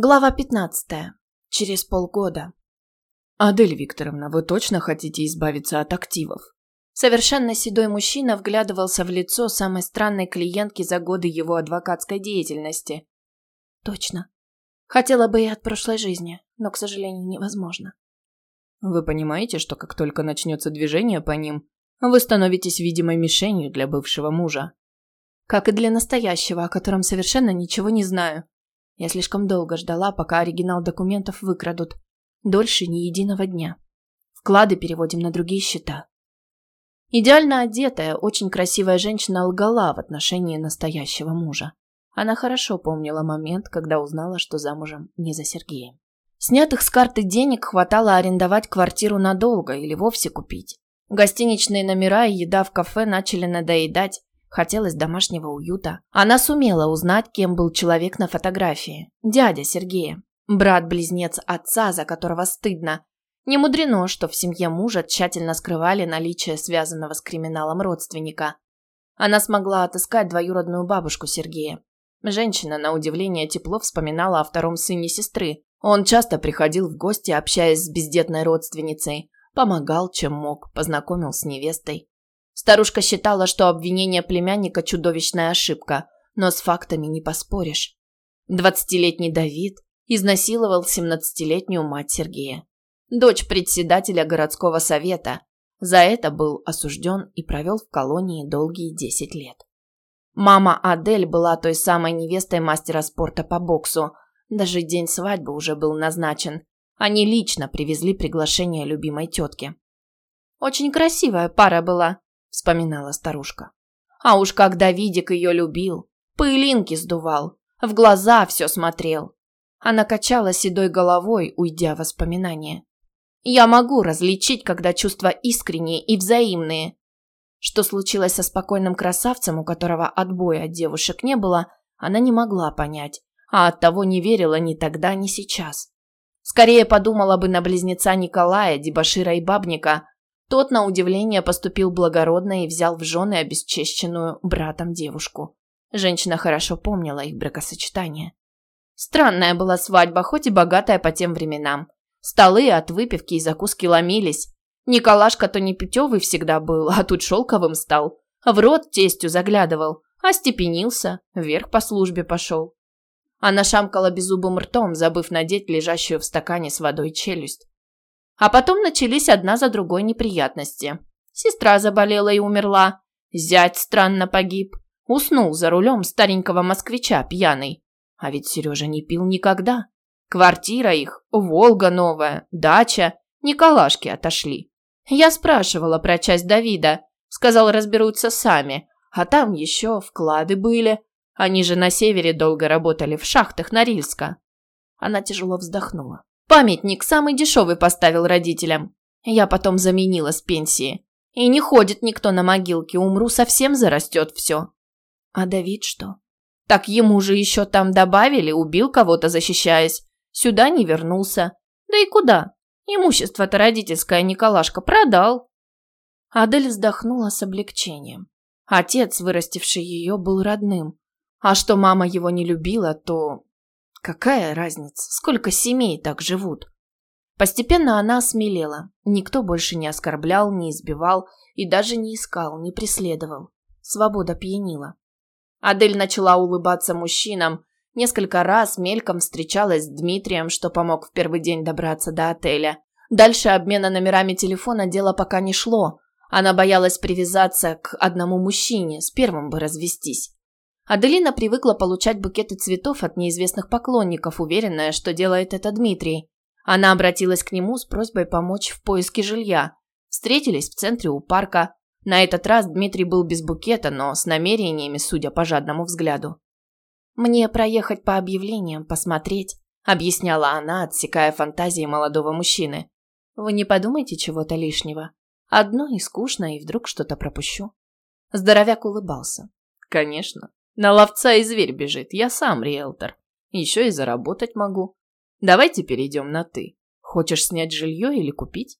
Глава 15. Через полгода. «Адель Викторовна, вы точно хотите избавиться от активов?» Совершенно седой мужчина вглядывался в лицо самой странной клиентки за годы его адвокатской деятельности. «Точно. Хотела бы и от прошлой жизни, но, к сожалению, невозможно». «Вы понимаете, что как только начнется движение по ним, вы становитесь видимой мишенью для бывшего мужа?» «Как и для настоящего, о котором совершенно ничего не знаю», я слишком долго ждала, пока оригинал документов выкрадут. Дольше ни единого дня. Вклады переводим на другие счета. Идеально одетая, очень красивая женщина лгала в отношении настоящего мужа. Она хорошо помнила момент, когда узнала, что замужем не за Сергеем. Снятых с карты денег хватало арендовать квартиру надолго или вовсе купить. Гостиничные номера и еда в кафе начали надоедать, Хотелось домашнего уюта. Она сумела узнать, кем был человек на фотографии. Дядя Сергея. Брат-близнец отца, за которого стыдно. Не мудрено, что в семье мужа тщательно скрывали наличие связанного с криминалом родственника. Она смогла отыскать двоюродную бабушку Сергея. Женщина, на удивление, тепло вспоминала о втором сыне сестры. Он часто приходил в гости, общаясь с бездетной родственницей. Помогал, чем мог, познакомил с невестой. Старушка считала, что обвинение племянника – чудовищная ошибка, но с фактами не поспоришь. Двадцатилетний Давид изнасиловал семнадцатилетнюю мать Сергея. Дочь председателя городского совета. За это был осужден и провел в колонии долгие десять лет. Мама Адель была той самой невестой мастера спорта по боксу. Даже день свадьбы уже был назначен. Они лично привезли приглашение любимой тетки. Очень красивая пара была, – вспоминала старушка. А уж когда Видик ее любил, пылинки сдувал, в глаза все смотрел. Она качала седой головой, уйдя в воспоминания. Я могу различить, когда чувства искренние и взаимные. Что случилось со спокойным красавцем, у которого отбоя от девушек не было, она не могла понять, а оттого не верила ни тогда, ни сейчас. Скорее подумала бы на близнеца Николая, дебошира и бабника, тот, на удивление, поступил благородно и взял в жены обесчещенную братом девушку. Женщина хорошо помнила их бракосочетание. Странная была свадьба, хоть и богатая по тем временам. Столы от выпивки и закуски ломились. Николашка-то не путевый всегда был, а тут шелковым стал. В рот тестю заглядывал, остепенился, вверх по службе пошел. Она шамкала беззубым ртом, забыв надеть лежащую в стакане с водой челюсть. А потом начались одна за другой неприятности. Сестра заболела и умерла. Зять странно погиб. Уснул за рулем старенького москвича пьяный. А ведь Сережа не пил никогда. Квартира их, Волга новая, дача, Николашки отошли. Я спрашивала про часть Давида. Сказал, разберутся сами. А там еще вклады были. Они же на севере долго работали в шахтах Норильска. Она тяжело вздохнула. Памятник самый дешевый поставил родителям. Я потом заменила с пенсии. И не ходит никто на могилке, умру, совсем зарастет все. А Давид что? Так ему же еще там добавили, убил кого-то, защищаясь. Сюда не вернулся. Да и куда? Имущество-то родительское Николашка продал. Адель вздохнула с облегчением. Отец, вырастивший ее, был родным. А что мама его не любила, то Какая разница, сколько семей так живут? Постепенно она осмелела. Никто больше не оскорблял, не избивал и даже не искал, не преследовал. Свобода пьянила. Адель начала улыбаться мужчинам, несколько раз мельком встречалась с Дмитрием, что помог в первый день добраться до отеля. Дальше обмена номерами телефона дело пока не шло. Она боялась привязаться к одному мужчине, с первым бы развестись. Аделина привыкла получать букеты цветов от неизвестных поклонников, уверенная, что делает это Дмитрий. Она обратилась к нему с просьбой помочь в поиске жилья. Встретились в центре у парка. На этот раз Дмитрий был без букета, но с намерениями, судя по жадному взгляду. «Мне проехать по объявлениям, посмотреть», – объясняла она, отсекая фантазии молодого мужчины. «Вы не подумайте чего-то лишнего. Одно и скучно, и вдруг что-то пропущу». Здоровяк улыбался. «Конечно. На ловца и зверь бежит, я сам риэлтор. Еще и заработать могу. Давайте перейдем на «ты». Хочешь снять жилье или купить?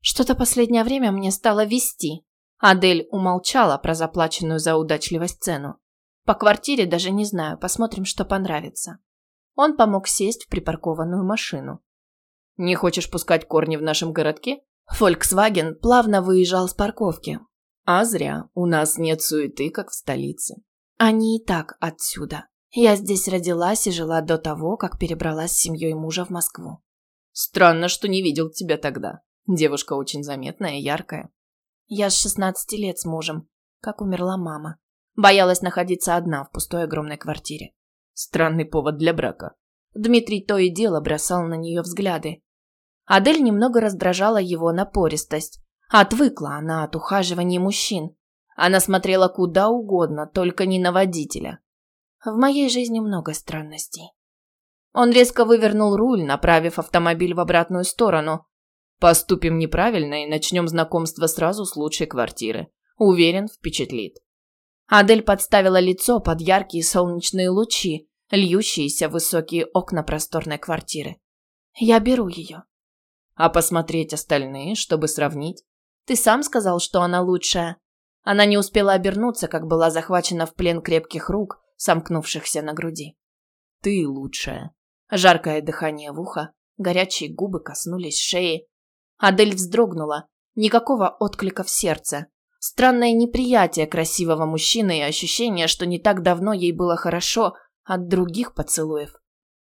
Что-то последнее время мне стало вести. Адель умолчала про заплаченную за удачливость цену. По квартире даже не знаю, посмотрим, что понравится. Он помог сесть в припаркованную машину. «Не хочешь пускать корни в нашем городке?» Volkswagen плавно выезжал с парковки. «А зря. У нас нет суеты, как в столице». «Они и так отсюда. Я здесь родилась и жила до того, как перебралась с семьей мужа в Москву». «Странно, что не видел тебя тогда. Девушка очень заметная и яркая». «Я с 16 лет с мужем, как умерла мама. Боялась находиться одна в пустой огромной квартире. Странный повод для брака. Дмитрий то и дело бросал на нее взгляды. Адель немного раздражала его напористость. Отвыкла она от ухаживания мужчин. Она смотрела куда угодно, только не на водителя. В моей жизни много странностей. Он резко вывернул руль, направив автомобиль в обратную сторону. «Поступим неправильно и начнем знакомство сразу с лучшей квартиры. Уверен, впечатлит». Адель подставила лицо под яркие солнечные лучи, льющиеся в высокие окна просторной квартиры. «Я беру ее». «А посмотреть остальные, чтобы сравнить?» «Ты сам сказал, что она лучшая». Она не успела обернуться, как была захвачена в плен крепких рук, сомкнувшихся на груди. «Ты лучшая». Жаркое дыхание в ухо, горячие губы коснулись шеи. Адель вздрогнула. Никакого отклика в сердце. Странное неприятие красивого мужчины и ощущение, что не так давно ей было хорошо от других поцелуев.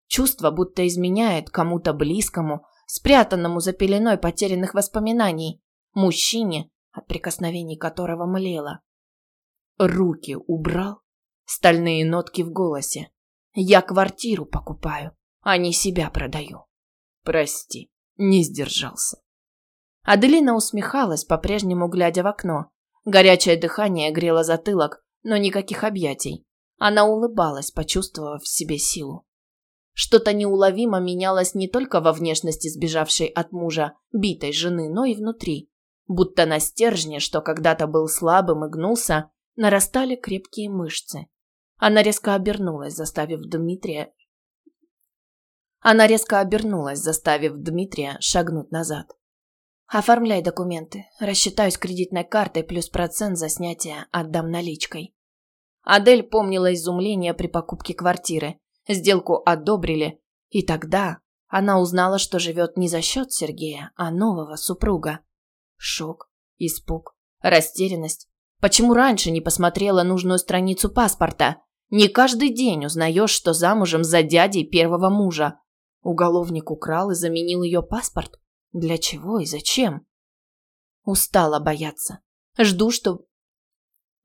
Чувство, будто изменяет кому-то близкому, спрятанному за пеленой потерянных воспоминаний, мужчине, от прикосновений которого млела. Руки убрал, стальные нотки в голосе. Я квартиру покупаю, а не себя продаю. Прости, не сдержался. Аделина усмехалась, по-прежнему глядя в окно. Горячее дыхание грело затылок, но никаких объятий. Она улыбалась, почувствовав в себе силу. Что-то неуловимо менялось не только во внешности сбежавшей от мужа, битой жены, но и внутри. Будто на стержне, что когда-то был слабым и гнулся, нарастали крепкие мышцы. Она резко обернулась, заставив Дмитрия... Она резко обернулась, заставив Дмитрия шагнуть назад. Оформляй документы. Рассчитаюсь кредитной картой плюс процент за снятие отдам наличкой. Адель помнила изумление при покупке квартиры. Сделку одобрили. И тогда она узнала, что живет не за счет Сергея, а нового супруга. Шок, испуг, растерянность. Почему раньше не посмотрела нужную страницу паспорта? Не каждый день узнаешь, что замужем за дядей первого мужа. Уголовник украл и заменил ее паспорт. Для чего и зачем? Устала бояться. Жду, что...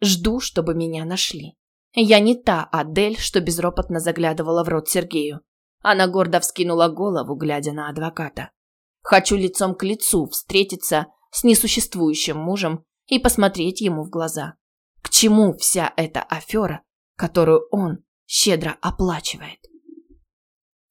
Жду, чтобы меня нашли. Я не та Адель, что безропотно заглядывала в рот Сергею. Она гордо вскинула голову, глядя на адвоката. Хочу лицом к лицу встретиться с несуществующим мужем и посмотреть ему в глаза. К чему вся эта афера, которую он щедро оплачивает?